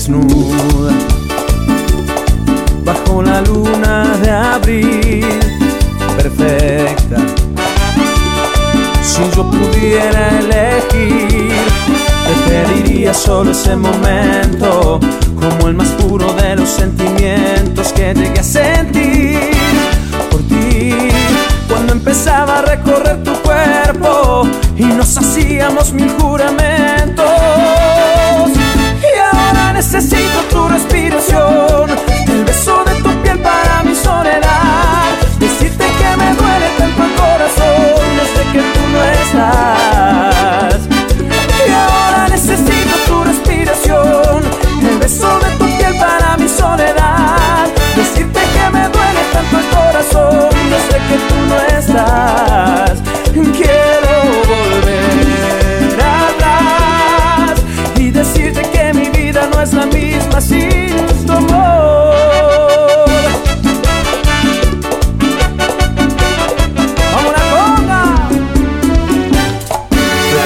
desnuda bajo la luna de abril perfecta. Si yo pudiera elegir Pediría solo ese momento, como el más puro de los sentimientos que llegué a sentir por ti. Cuando empezaba a recorrer tu cuerpo y nos hacíamos mil juramentos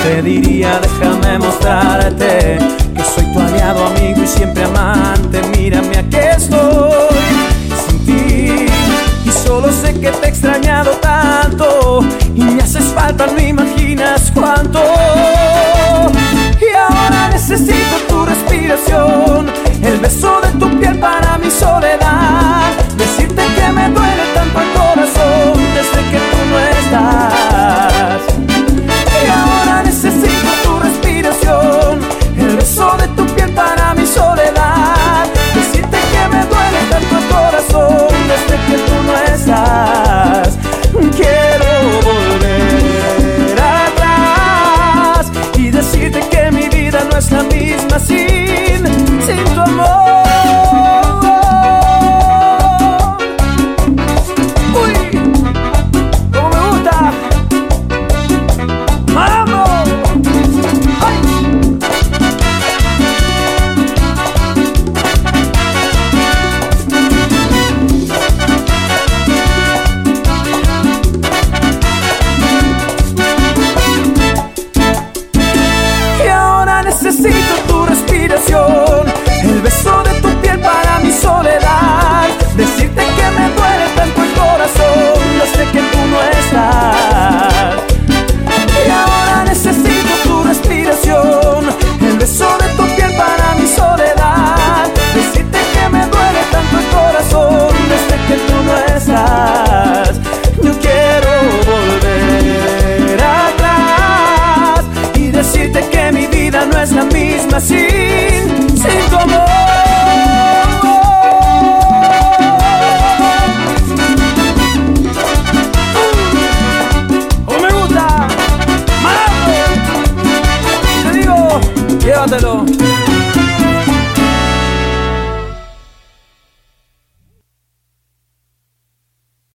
Te diría déjame mostrarte que soy tu aliado, amigo y siempre amante. Mírame aquí estoy sin ti y solo sé que te he extrañado tanto y me haces falta, no imaginas cuánto. Y ahora necesito tu respiración, el beso así. Gózalo.